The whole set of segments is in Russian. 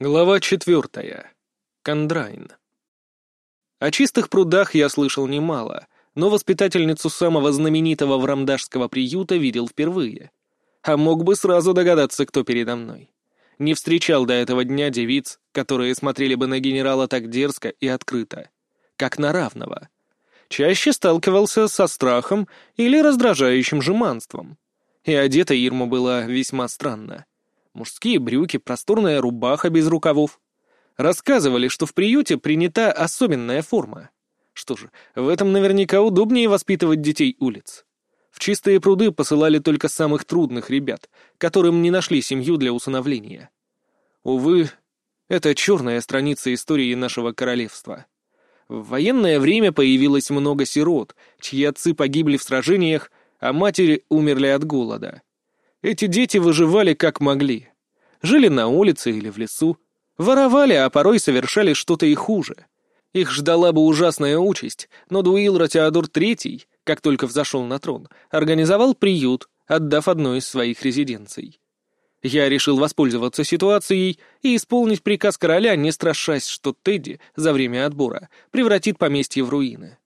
Глава четвертая. Кондрайн. О чистых прудах я слышал немало, но воспитательницу самого знаменитого врамдашского приюта видел впервые. А мог бы сразу догадаться, кто передо мной. Не встречал до этого дня девиц, которые смотрели бы на генерала так дерзко и открыто, как на равного. Чаще сталкивался со страхом или раздражающим жеманством. И одета Ирма была весьма странно. Мужские брюки, просторная рубаха без рукавов. Рассказывали, что в приюте принята особенная форма. Что же, в этом наверняка удобнее воспитывать детей улиц. В чистые пруды посылали только самых трудных ребят, которым не нашли семью для усыновления. Увы, это черная страница истории нашего королевства. В военное время появилось много сирот, чьи отцы погибли в сражениях, а матери умерли от голода. Эти дети выживали как могли. Жили на улице или в лесу. Воровали, а порой совершали что-то и хуже. Их ждала бы ужасная участь, но Дуилра Теодор III, как только взошел на трон, организовал приют, отдав одну из своих резиденций. Я решил воспользоваться ситуацией и исполнить приказ короля, не страшась, что Тедди за время отбора превратит поместье в руины.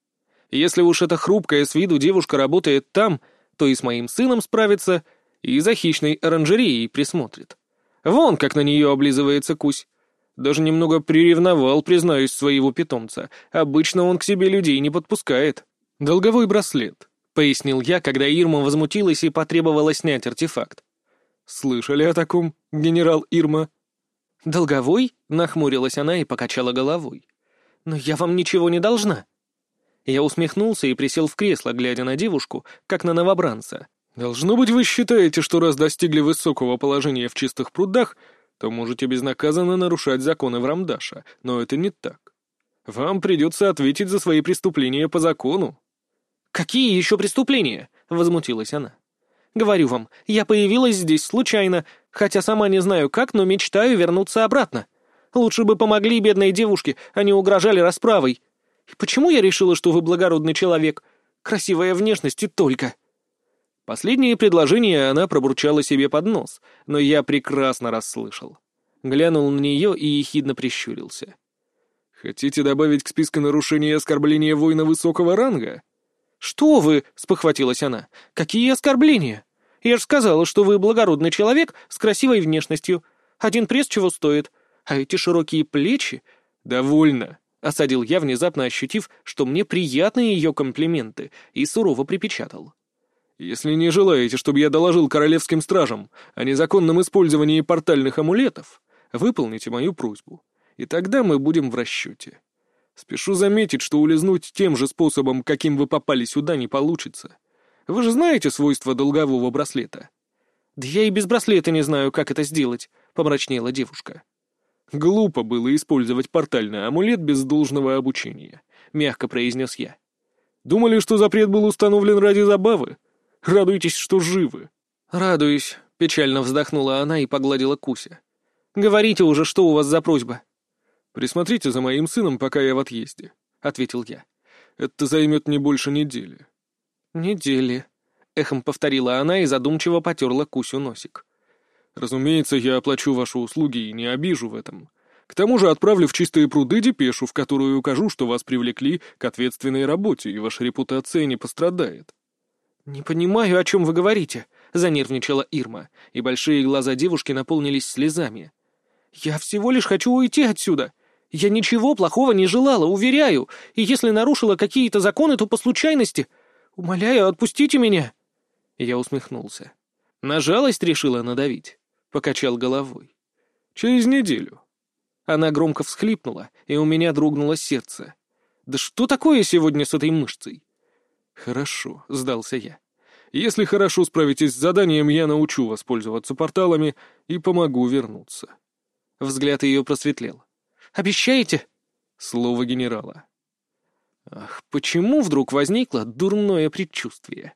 Если уж эта хрупкая с виду девушка работает там, то и с моим сыном справится, и за хищной оранжереей присмотрит. Вон как на нее облизывается кусь. Даже немного приревновал, признаюсь, своего питомца. Обычно он к себе людей не подпускает. «Долговой браслет», — пояснил я, когда Ирма возмутилась и потребовала снять артефакт. «Слышали о таком, генерал Ирма?» «Долговой?» — нахмурилась она и покачала головой. «Но я вам ничего не должна». Я усмехнулся и присел в кресло, глядя на девушку, как на новобранца. «Должно быть, вы считаете, что раз достигли высокого положения в чистых прудах, то можете безнаказанно нарушать законы Врамдаша, но это не так. Вам придется ответить за свои преступления по закону». «Какие еще преступления?» — возмутилась она. «Говорю вам, я появилась здесь случайно, хотя сама не знаю как, но мечтаю вернуться обратно. Лучше бы помогли бедной девушке, а не угрожали расправой. И почему я решила, что вы благородный человек? Красивая внешность и только». Последнее предложение она пробурчала себе под нос, но я прекрасно расслышал. Глянул на нее и ехидно прищурился. «Хотите добавить к списку нарушений оскорбления воина высокого ранга?» «Что вы?» — спохватилась она. «Какие оскорбления? Я же сказала, что вы благородный человек с красивой внешностью. Один пресс чего стоит? А эти широкие плечи...» «Довольно», — осадил я, внезапно ощутив, что мне приятны ее комплименты, и сурово припечатал. Если не желаете, чтобы я доложил королевским стражам о незаконном использовании портальных амулетов, выполните мою просьбу, и тогда мы будем в расчете. Спешу заметить, что улизнуть тем же способом, каким вы попали сюда, не получится. Вы же знаете свойства долгового браслета?» «Да я и без браслета не знаю, как это сделать», — помрачнела девушка. «Глупо было использовать портальный амулет без должного обучения», — мягко произнес я. «Думали, что запрет был установлен ради забавы? Радуйтесь, что живы». «Радуюсь», — печально вздохнула она и погладила Куся. «Говорите уже, что у вас за просьба?» «Присмотрите за моим сыном, пока я в отъезде», — ответил я. «Это займет не больше недели». «Недели», — эхом повторила она и задумчиво потерла Кусю носик. «Разумеется, я оплачу ваши услуги и не обижу в этом. К тому же отправлю в чистые пруды депешу, в которую укажу, что вас привлекли к ответственной работе, и ваша репутация не пострадает». «Не понимаю, о чем вы говорите», — занервничала Ирма, и большие глаза девушки наполнились слезами. «Я всего лишь хочу уйти отсюда. Я ничего плохого не желала, уверяю, и если нарушила какие-то законы, то по случайности. Умоляю, отпустите меня». Я усмехнулся. На жалость решила надавить. Покачал головой. «Через неделю». Она громко всхлипнула, и у меня дрогнуло сердце. «Да что такое сегодня с этой мышцей?» «Хорошо», — сдался я. «Если хорошо справитесь с заданием, я научу вас пользоваться порталами и помогу вернуться». Взгляд ее просветлел. «Обещаете?» Слово генерала. Ах, почему вдруг возникло дурное предчувствие?